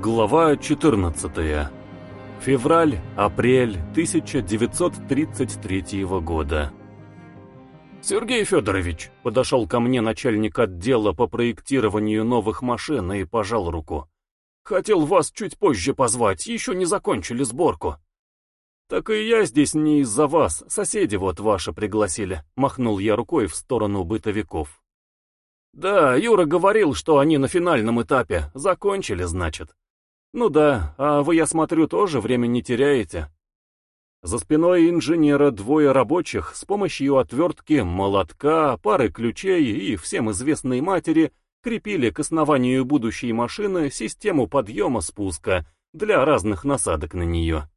Глава 14. Февраль-апрель 1933 года. «Сергей Федорович», — подошел ко мне начальник отдела по проектированию новых машин и пожал руку. «Хотел вас чуть позже позвать, еще не закончили сборку». «Так и я здесь не из-за вас, соседи вот ваши пригласили», — махнул я рукой в сторону бытовиков. «Да, Юра говорил, что они на финальном этапе, закончили, значит». «Ну да, а вы, я смотрю, тоже время не теряете». За спиной инженера двое рабочих с помощью отвертки, молотка, пары ключей и всем известной матери крепили к основанию будущей машины систему подъема-спуска для разных насадок на нее.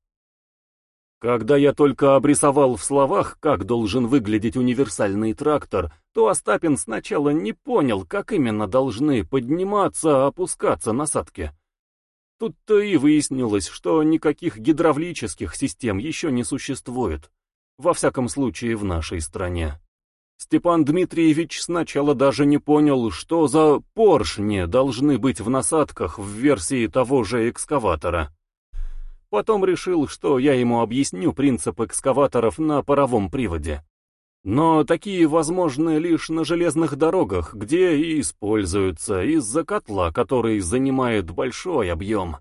Когда я только обрисовал в словах, как должен выглядеть универсальный трактор, то Остапин сначала не понял, как именно должны подниматься, опускаться насадки. Тут-то и выяснилось, что никаких гидравлических систем еще не существует. Во всяком случае, в нашей стране. Степан Дмитриевич сначала даже не понял, что за поршни должны быть в насадках в версии того же экскаватора. Потом решил, что я ему объясню принцип экскаваторов на паровом приводе. Но такие возможны лишь на железных дорогах, где и используются из-за котла, который занимает большой объем.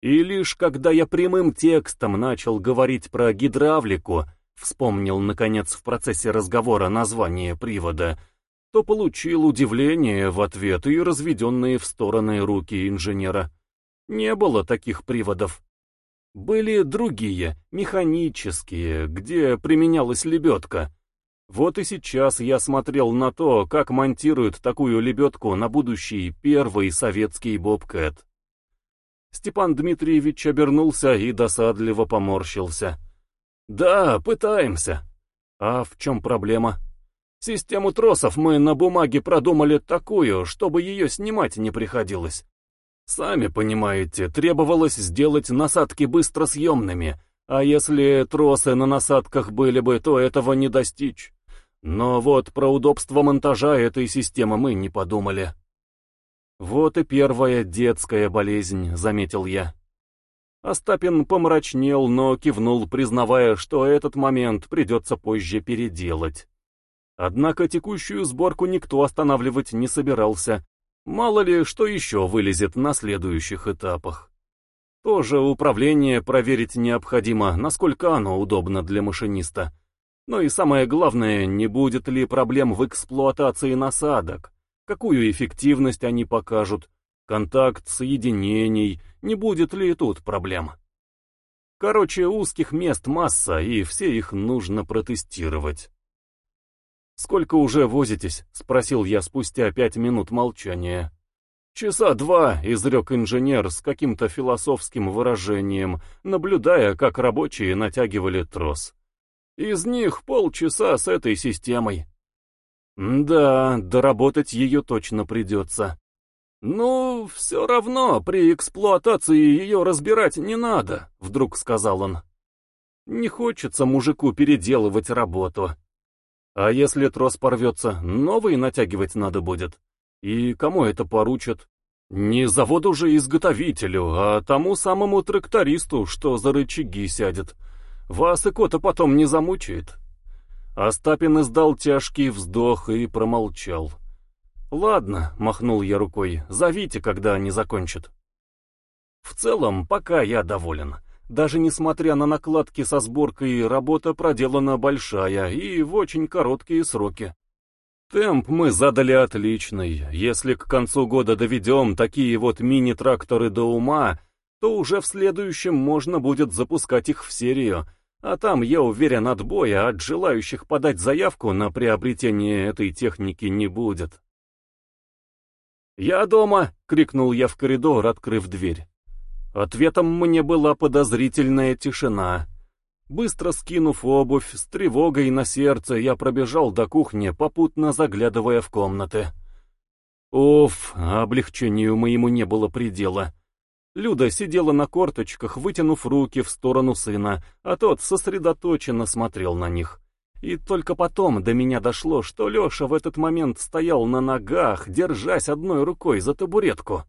И лишь когда я прямым текстом начал говорить про гидравлику, вспомнил, наконец, в процессе разговора название привода, то получил удивление в ответ и разведенные в стороны руки инженера. Не было таких приводов. Были другие, механические, где применялась лебедка — вот и сейчас я смотрел на то, как монтируют такую лебедку на будущий первый советский бобкэт. Степан Дмитриевич обернулся и досадливо поморщился. «Да, пытаемся. А в чем проблема? Систему тросов мы на бумаге продумали такую, чтобы ее снимать не приходилось. Сами понимаете, требовалось сделать насадки быстросъемными, а если тросы на насадках были бы, то этого не достичь. Но вот про удобство монтажа этой системы мы не подумали. Вот и первая детская болезнь, заметил я. Остапин помрачнел, но кивнул, признавая, что этот момент придется позже переделать. Однако текущую сборку никто останавливать не собирался. Мало ли, что еще вылезет на следующих этапах. Тоже управление проверить необходимо, насколько оно удобно для машиниста. Но и самое главное, не будет ли проблем в эксплуатации насадок, какую эффективность они покажут, контакт соединений, не будет ли тут проблем. Короче, узких мест масса, и все их нужно протестировать. «Сколько уже возитесь?» — спросил я спустя пять минут молчания. «Часа два», — изрек инженер с каким-то философским выражением, наблюдая, как рабочие натягивали трос. Из них полчаса с этой системой. Да, доработать ее точно придется. «Ну, все равно, при эксплуатации ее разбирать не надо», — вдруг сказал он. «Не хочется мужику переделывать работу. А если трос порвется, новый натягивать надо будет. И кому это поручат? Не заводу же изготовителю, а тому самому трактористу, что за рычаги сядет. Вас и кота потом не замучает. Остапин издал тяжкий вздох и промолчал. «Ладно», — махнул я рукой, — «зовите, когда они закончат». В целом, пока я доволен. Даже несмотря на накладки со сборкой, работа проделана большая и в очень короткие сроки. Темп мы задали отличный. Если к концу года доведем такие вот мини-тракторы до ума, то уже в следующем можно будет запускать их в серию, а там, я уверен, отбоя от желающих подать заявку на приобретение этой техники не будет. «Я дома!» — крикнул я в коридор, открыв дверь. Ответом мне была подозрительная тишина. Быстро скинув обувь, с тревогой на сердце, я пробежал до кухни, попутно заглядывая в комнаты. Уф, облегчению моему не было предела. Люда сидела на корточках, вытянув руки в сторону сына, а тот сосредоточенно смотрел на них. И только потом до меня дошло, что Леша в этот момент стоял на ногах, держась одной рукой за табуретку.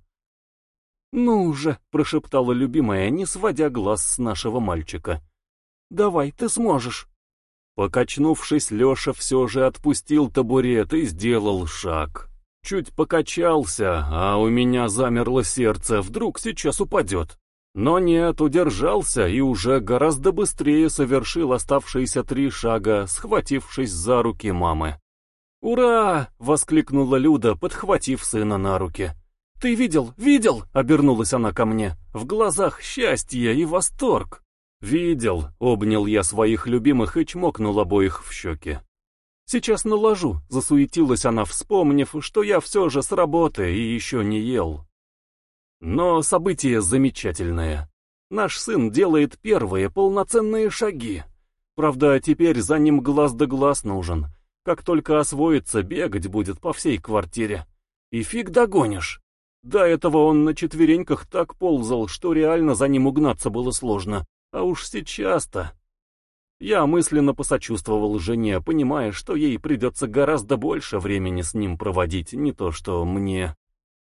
«Ну же», — прошептала любимая, не сводя глаз с нашего мальчика. «Давай, ты сможешь». Покачнувшись, Леша все же отпустил табурет и сделал шаг. Чуть покачался, а у меня замерло сердце, вдруг сейчас упадет. Но нет, удержался и уже гораздо быстрее совершил оставшиеся три шага, схватившись за руки мамы. «Ура!» — воскликнула Люда, подхватив сына на руки. «Ты видел? Видел?» — обернулась она ко мне. В глазах счастье и восторг. «Видел», — обнял я своих любимых и чмокнул обоих в щеки. «Сейчас наложу», — засуетилась она, вспомнив, что я все же с работы и еще не ел. Но событие замечательное. Наш сын делает первые полноценные шаги. Правда, теперь за ним глаз да глаз нужен. Как только освоится, бегать будет по всей квартире. И фиг догонишь. До этого он на четвереньках так ползал, что реально за ним угнаться было сложно. А уж сейчас-то... Я мысленно посочувствовал жене, понимая, что ей придется гораздо больше времени с ним проводить, не то что мне.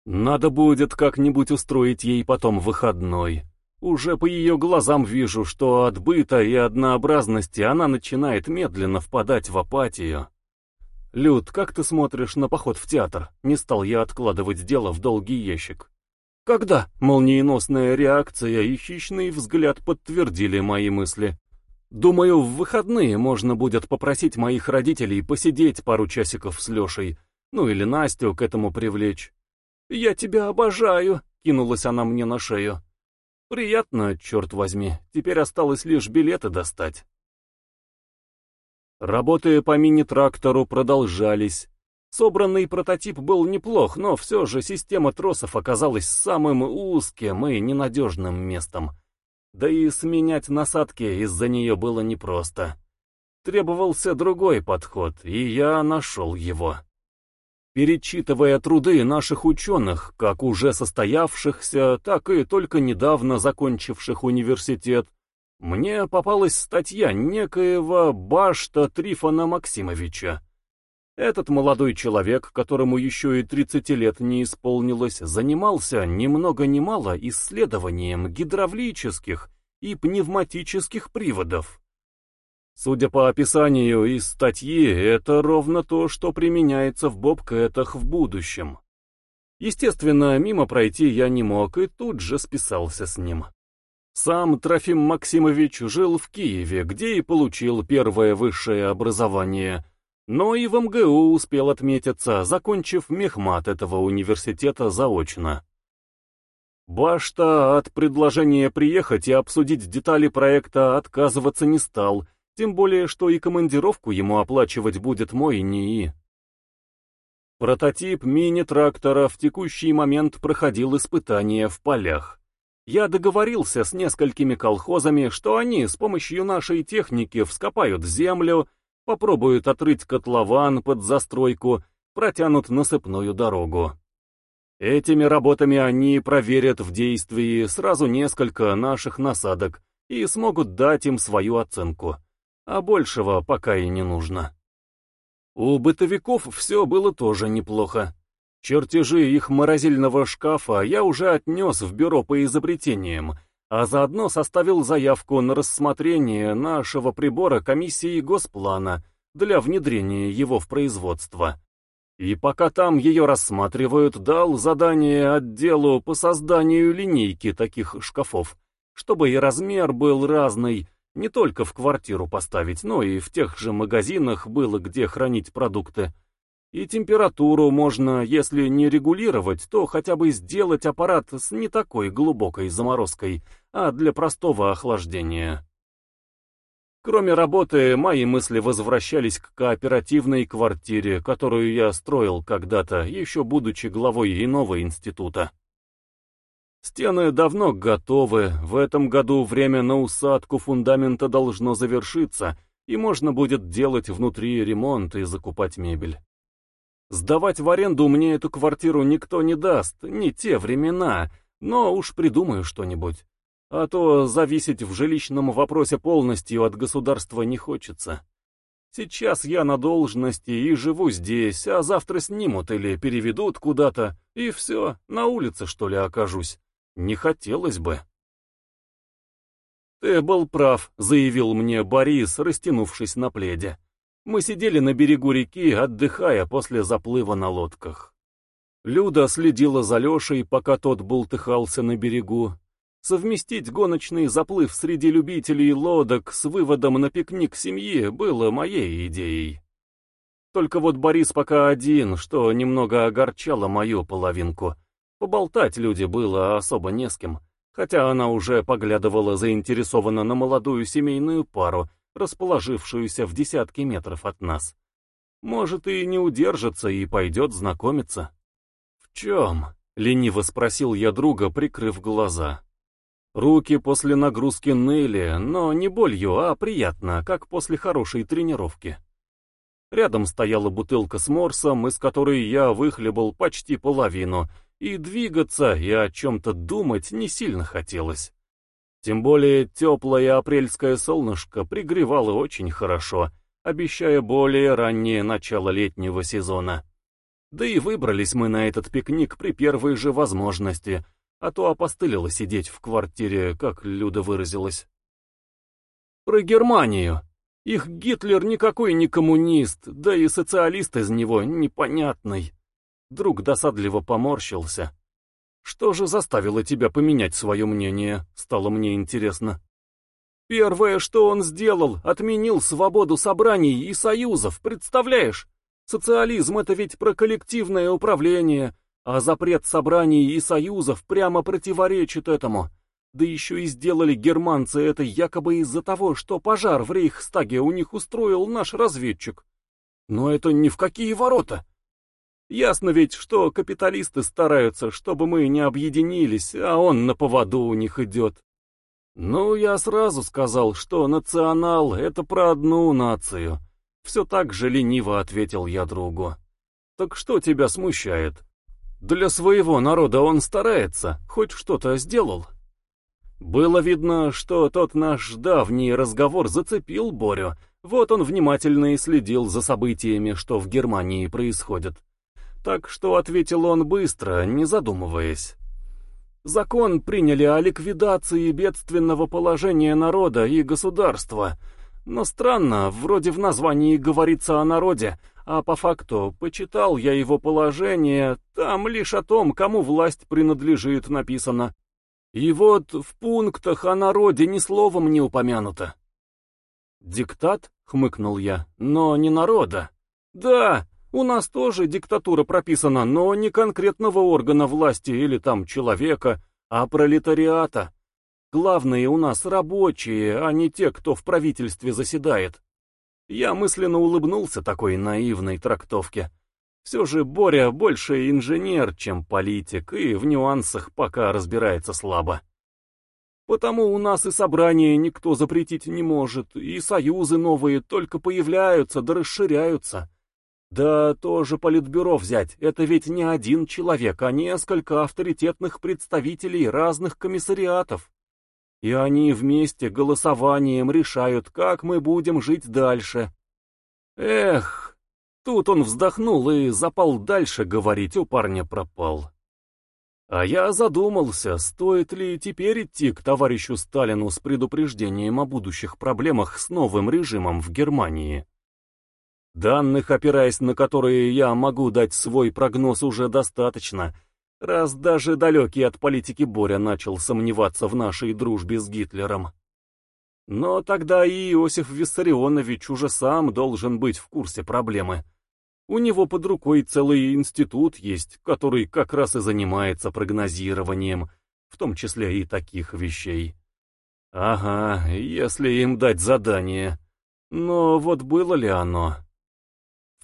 Надо будет как-нибудь устроить ей потом выходной. Уже по ее глазам вижу, что от быта и однообразности она начинает медленно впадать в апатию. «Люд, как ты смотришь на поход в театр?» Не стал я откладывать дело в долгий ящик. Когда молниеносная реакция и хищный взгляд подтвердили мои мысли. Думаю, в выходные можно будет попросить моих родителей посидеть пару часиков с Лешей, ну или Настю к этому привлечь. «Я тебя обожаю!» — кинулась она мне на шею. «Приятно, черт возьми, теперь осталось лишь билеты достать». Работы по мини-трактору продолжались. Собранный прототип был неплох, но все же система тросов оказалась самым узким и ненадежным местом. Да и сменять насадки из-за нее было непросто. Требовался другой подход, и я нашел его. Перечитывая труды наших ученых, как уже состоявшихся, так и только недавно закончивших университет, мне попалась статья некоего Башта Трифона Максимовича. Этот молодой человек, которому еще и 30 лет не исполнилось, занимался ни много ни мало исследованием гидравлических и пневматических приводов. Судя по описанию из статьи, это ровно то, что применяется в бобкэтах в будущем. Естественно, мимо пройти я не мог и тут же списался с ним. Сам Трофим Максимович жил в Киеве, где и получил первое высшее образование, но и в МГУ успел отметиться, закончив мехмат этого университета заочно. Башта от предложения приехать и обсудить детали проекта отказываться не стал, тем более, что и командировку ему оплачивать будет мой НИИ. Прототип мини-трактора в текущий момент проходил испытания в полях. Я договорился с несколькими колхозами, что они с помощью нашей техники вскопают землю, попробуют отрыть котлован под застройку, протянут насыпную дорогу. Этими работами они проверят в действии сразу несколько наших насадок и смогут дать им свою оценку а большего пока и не нужно. У бытовиков все было тоже неплохо. Чертежи их морозильного шкафа я уже отнес в бюро по изобретениям, а заодно составил заявку на рассмотрение нашего прибора комиссии Госплана для внедрения его в производство. И пока там ее рассматривают, дал задание отделу по созданию линейки таких шкафов, чтобы и размер был разный, не только в квартиру поставить, но и в тех же магазинах было где хранить продукты. И температуру можно, если не регулировать, то хотя бы сделать аппарат с не такой глубокой заморозкой, а для простого охлаждения. Кроме работы, мои мысли возвращались к кооперативной квартире, которую я строил когда-то, еще будучи главой иного института. Стены давно готовы, в этом году время на усадку фундамента должно завершиться, и можно будет делать внутри ремонт и закупать мебель. Сдавать в аренду мне эту квартиру никто не даст, не те времена, но уж придумаю что-нибудь. А то зависеть в жилищном вопросе полностью от государства не хочется. Сейчас я на должности и живу здесь, а завтра снимут или переведут куда-то, и все, на улице что ли окажусь. Не хотелось бы. «Ты был прав», — заявил мне Борис, растянувшись на пледе. Мы сидели на берегу реки, отдыхая после заплыва на лодках. Люда следила за Лешей, пока тот бултыхался на берегу. Совместить гоночный заплыв среди любителей лодок с выводом на пикник семьи было моей идеей. Только вот Борис пока один, что немного огорчало мою половинку. Поболтать люди было особо не с кем, хотя она уже поглядывала заинтересованно на молодую семейную пару, расположившуюся в десятке метров от нас. Может, и не удержится и пойдет знакомиться. «В чем?» — лениво спросил я друга, прикрыв глаза. Руки после нагрузки ныли, но не болью, а приятно, как после хорошей тренировки. Рядом стояла бутылка с морсом, из которой я выхлебал почти половину, и двигаться и о чем-то думать не сильно хотелось. Тем более теплое апрельское солнышко пригревало очень хорошо, обещая более раннее начало летнего сезона. Да и выбрались мы на этот пикник при первой же возможности, а то опостылило сидеть в квартире, как Люда выразилась. Про Германию. Их Гитлер никакой не коммунист, да и социалист из него непонятный. Друг досадливо поморщился. Что же заставило тебя поменять свое мнение, стало мне интересно. Первое, что он сделал, отменил свободу собраний и союзов, представляешь? Социализм — это ведь про коллективное управление, а запрет собраний и союзов прямо противоречит этому. Да еще и сделали германцы это якобы из-за того, что пожар в Рейхстаге у них устроил наш разведчик. Но это ни в какие ворота. Ясно ведь, что капиталисты стараются, чтобы мы не объединились, а он на поводу у них идет. Ну, я сразу сказал, что национал — это про одну нацию. Все так же лениво ответил я другу. Так что тебя смущает? Для своего народа он старается, хоть что-то сделал. Было видно, что тот наш давний разговор зацепил Борю, вот он внимательно и следил за событиями, что в Германии происходит так что ответил он быстро, не задумываясь. Закон приняли о ликвидации бедственного положения народа и государства. Но странно, вроде в названии говорится о народе, а по факту, почитал я его положение, там лишь о том, кому власть принадлежит, написано. И вот в пунктах о народе ни словом не упомянуто. «Диктат?» — хмыкнул я. «Но не народа». «Да, у нас тоже диктатура прописана, но не конкретного органа власти или там человека, а пролетариата. Главные у нас рабочие, а не те, кто в правительстве заседает. Я мысленно улыбнулся такой наивной трактовке. Все же Боря больше инженер, чем политик, и в нюансах пока разбирается слабо. Потому у нас и собрания никто запретить не может, и союзы новые только появляются да расширяются. Да тоже политбюро взять, это ведь не один человек, а несколько авторитетных представителей разных комиссариатов. И они вместе голосованием решают, как мы будем жить дальше. Эх, тут он вздохнул и запал дальше говорить, у парня пропал. А я задумался, стоит ли теперь идти к товарищу Сталину с предупреждением о будущих проблемах с новым режимом в Германии. Данных, опираясь на которые я могу дать свой прогноз, уже достаточно, раз даже далекий от политики Боря начал сомневаться в нашей дружбе с Гитлером. Но тогда и Иосиф Виссарионович уже сам должен быть в курсе проблемы. У него под рукой целый институт есть, который как раз и занимается прогнозированием, в том числе и таких вещей. Ага, если им дать задание. Но вот было ли оно?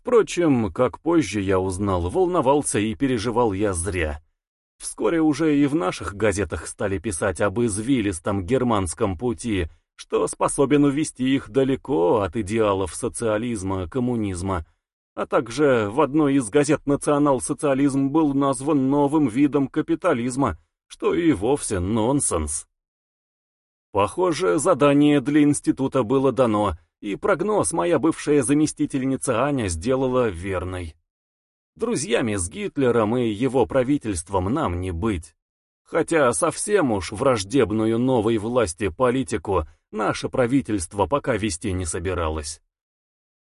Впрочем, как позже я узнал, волновался и переживал я зря. Вскоре уже и в наших газетах стали писать об извилистом германском пути, что способен увести их далеко от идеалов социализма, коммунизма, а также в одной из газет национал-социализм был назван новым видом капитализма, что и вовсе нонсенс. Похоже, задание для института было дано — и прогноз моя бывшая заместительница Аня сделала верной. Друзьями с Гитлером и его правительством нам не быть. Хотя совсем уж враждебную новой власти политику наше правительство пока вести не собиралось.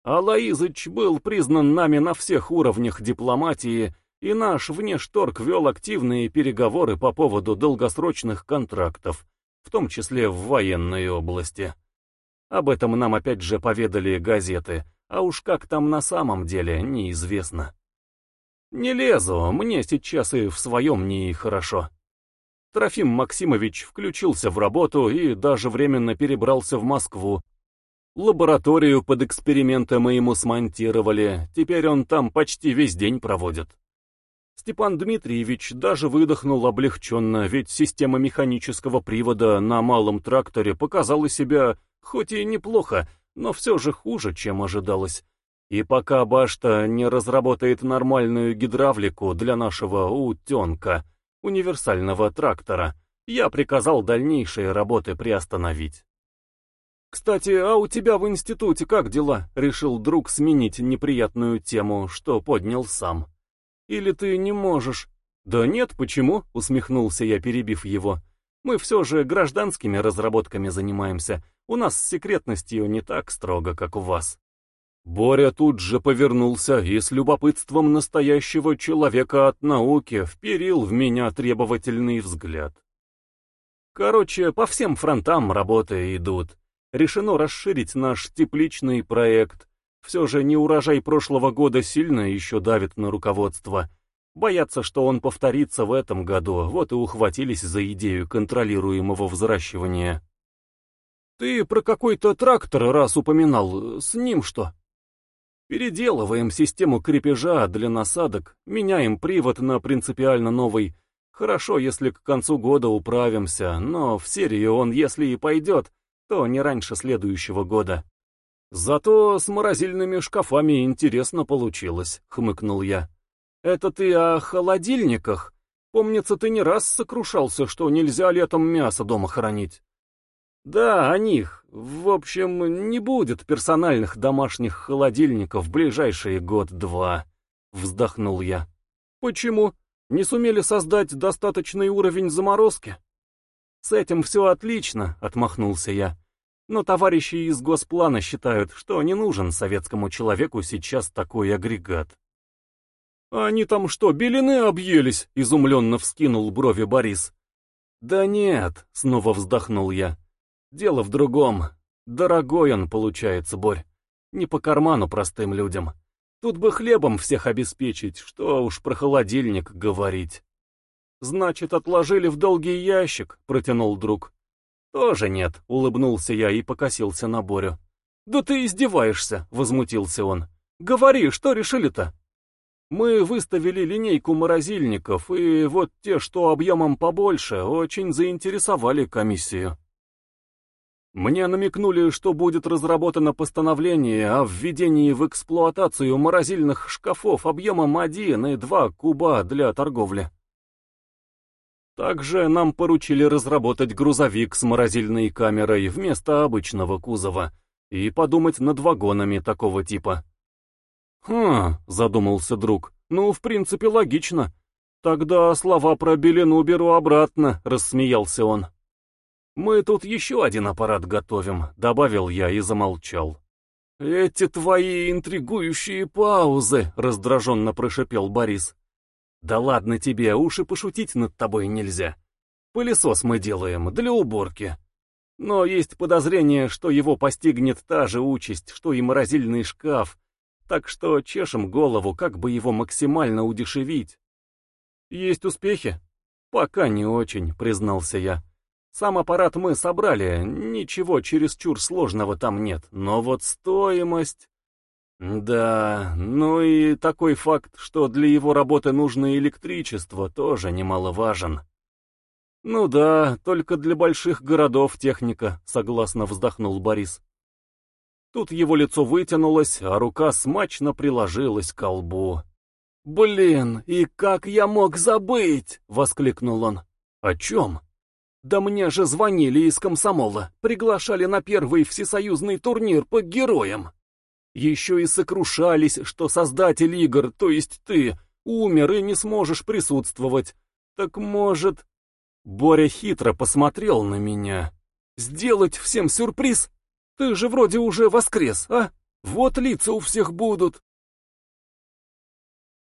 Алаизыч был признан нами на всех уровнях дипломатии, и наш внешторг вел активные переговоры по поводу долгосрочных контрактов, в том числе в военной области. Об этом нам опять же поведали газеты, а уж как там на самом деле, неизвестно. Не лезу, мне сейчас и в своем не хорошо. Трофим Максимович включился в работу и даже временно перебрался в Москву. Лабораторию под эксперименты мы ему смонтировали, теперь он там почти весь день проводит. Степан Дмитриевич даже выдохнул облегченно, ведь система механического привода на малом тракторе показала себя, хоть и неплохо, но все же хуже, чем ожидалось. И пока башта не разработает нормальную гидравлику для нашего утенка, универсального трактора, я приказал дальнейшие работы приостановить. «Кстати, а у тебя в институте как дела?» — решил друг сменить неприятную тему, что поднял сам. Или ты не можешь?» «Да нет, почему?» — усмехнулся я, перебив его. «Мы все же гражданскими разработками занимаемся. У нас с секретностью не так строго, как у вас». Боря тут же повернулся и с любопытством настоящего человека от науки вперил в меня требовательный взгляд. Короче, по всем фронтам работы идут. Решено расширить наш тепличный проект, все же не урожай прошлого года сильно еще давит на руководство. Боятся, что он повторится в этом году, вот и ухватились за идею контролируемого взращивания. «Ты про какой-то трактор раз упоминал, с ним что?» «Переделываем систему крепежа для насадок, меняем привод на принципиально новый. Хорошо, если к концу года управимся, но в серию он, если и пойдет, то не раньше следующего года». «Зато с морозильными шкафами интересно получилось», — хмыкнул я. «Это ты о холодильниках? Помнится, ты не раз сокрушался, что нельзя летом мясо дома хранить». «Да, о них. В общем, не будет персональных домашних холодильников в ближайшие год-два», — вздохнул я. «Почему? Не сумели создать достаточный уровень заморозки?» «С этим все отлично», — отмахнулся я. Но товарищи из Госплана считают, что не нужен советскому человеку сейчас такой агрегат. «Они там что, белины объелись?» — изумленно вскинул брови Борис. «Да нет», — снова вздохнул я. «Дело в другом. Дорогой он получается, Борь. Не по карману простым людям. Тут бы хлебом всех обеспечить, что уж про холодильник говорить». «Значит, отложили в долгий ящик», — протянул друг. «Тоже нет», — улыбнулся я и покосился на Борю. «Да ты издеваешься», — возмутился он. «Говори, что решили-то?» «Мы выставили линейку морозильников, и вот те, что объемом побольше, очень заинтересовали комиссию». Мне намекнули, что будет разработано постановление о введении в эксплуатацию морозильных шкафов объемом 1 и 2 куба для торговли. Также нам поручили разработать грузовик с морозильной камерой вместо обычного кузова и подумать над вагонами такого типа. «Хм», — задумался друг, — «ну, в принципе, логично. Тогда слова про Белину беру обратно», — рассмеялся он. «Мы тут еще один аппарат готовим», — добавил я и замолчал. «Эти твои интригующие паузы», — раздраженно прошипел Борис. «Да ладно тебе, уж и пошутить над тобой нельзя. Пылесос мы делаем для уборки. Но есть подозрение, что его постигнет та же участь, что и морозильный шкаф, так что чешем голову, как бы его максимально удешевить. Есть успехи? Пока не очень, признался я. Сам аппарат мы собрали, ничего чересчур сложного там нет, но вот стоимость... Да, ну и такой факт, что для его работы нужно электричество, тоже немаловажен. Ну да, только для больших городов техника, согласно вздохнул Борис. Тут его лицо вытянулось, а рука смачно приложилась к колбу. «Блин, и как я мог забыть?» — воскликнул он. «О чем?» «Да мне же звонили из комсомола, приглашали на первый всесоюзный турнир по героям». Еще и сокрушались, что создатель игр, то есть ты, умер и не сможешь присутствовать. Так может... Боря хитро посмотрел на меня. «Сделать всем сюрприз? Ты же вроде уже воскрес, а? Вот лица у всех будут,